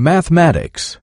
Mathematics.